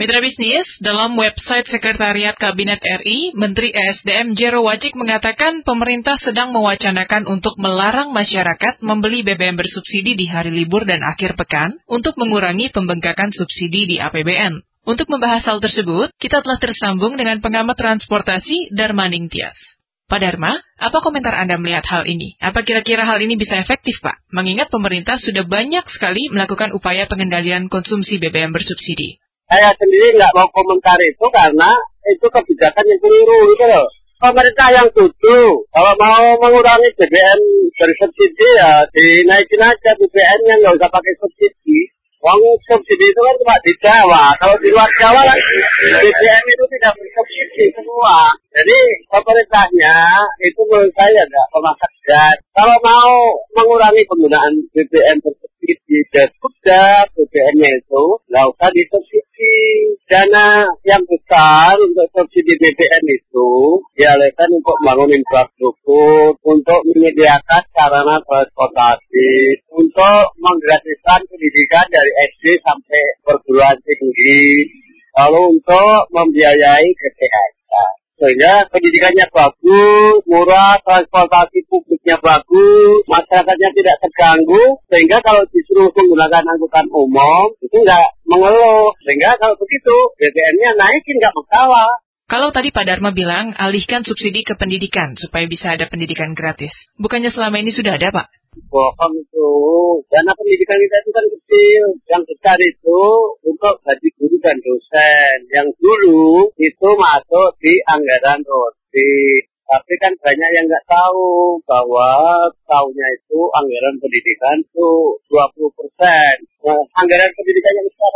Mitra bisnis, dalam website Sekretariat Kabinet RI, Menteri ESDM Jero Wajik mengatakan pemerintah sedang mewacanakan untuk melarang masyarakat membeli BBM bersubsidi di hari libur dan akhir pekan untuk mengurangi pembengkakan subsidi di APBN. Untuk membahas hal tersebut, kita telah tersambung dengan pengamat transportasi Darmaning Tias. Pak Dharma, apa komentar Anda melihat hal ini? Apa kira-kira hal ini bisa efektif, Pak? Mengingat pemerintah sudah banyak sekali melakukan upaya pengendalian konsumsi BBM bersubsidi. Saya sendiri nggak mau komentar itu karena itu kebijakan yang keliru gitu loh. Pemerintah yang setuju kalau mau mengurangi BBM bersubsidi ya dinaikin aja BBM-nya nggak usah pakai subsidi. Uang subsidi itu kan cuma di Jawa. Kalau di luar Jawa kan BBM itu tidak bersubsidi semua. Jadi pemerintahnya itu menurut saya nggak pemasak gas. Kalau mau mengurangi penggunaan BBM bersubsidi, dan sudah BBM-nya itu nggak usah disubsidi. Dana yang besar untuk subsidi BBM itu dialihkan untuk membangun infrastruktur, untuk menyediakan sarana transportasi, untuk menggratiskan pendidikan dari SD sampai perguruan tinggi, lalu untuk membiayai kesehatan. Sehingga pendidikannya bagus, murah, transportasi publiknya bagus, masyarakatnya tidak terganggu, sehingga kalau disuruh menggunakan angkutan umum, itu nggak mengeluh. Sehingga kalau begitu, BBM-nya naikin nggak masalah. Kalau tadi Pak Dharma bilang, alihkan subsidi ke pendidikan supaya bisa ada pendidikan gratis. Bukannya selama ini sudah ada, Pak? bohong itu. Dana pendidikan kita itu kan kecil. Yang besar itu untuk gaji guru dan dosen. Yang dulu itu masuk di anggaran roti. Tapi kan banyak yang nggak tahu bahwa tahunnya itu anggaran pendidikan itu 20 persen. Nah, anggaran pendidikan yang sekarang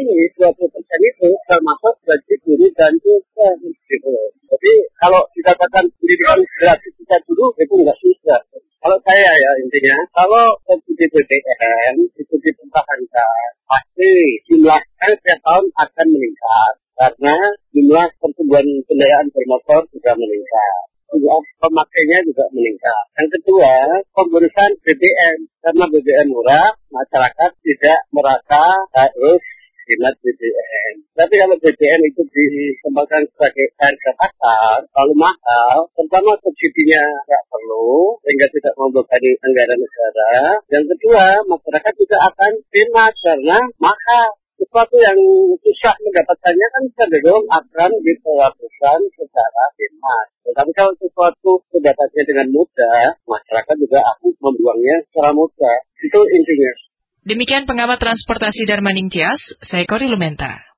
ini 20 persen itu termasuk gaji guru dan dosen. Gitu. Jadi kalau dikatakan pendidikan gratis kita dulu itu nggak susah. Kalau saya ya intinya, kalau subsidi BBM itu dipertahankan, pasti jumlahnya setiap tahun akan meningkat. Karena jumlah pertumbuhan kendaraan bermotor juga meningkat. Jumlah pemakainya juga meningkat. Yang kedua, pemberusan BBM. Karena BBM murah, masyarakat tidak merasa harus hemat BBM. Tapi kalau BBM itu dikembangkan sebagai harga pasar, lalu mahal, pertama subsidinya nggak perlu, sehingga tidak membebani anggaran negara. Yang kedua, masyarakat juga akan hemat karena mahal sesuatu yang susah mendapatkannya kan cenderung akan diperlakukan secara hemat. Tapi kalau sesuatu mendapatnya dengan mudah, masyarakat juga akan membuangnya secara mudah. Itu intinya. Demikian pengamat transportasi Darmaning Tias, saya Kori Lumenta.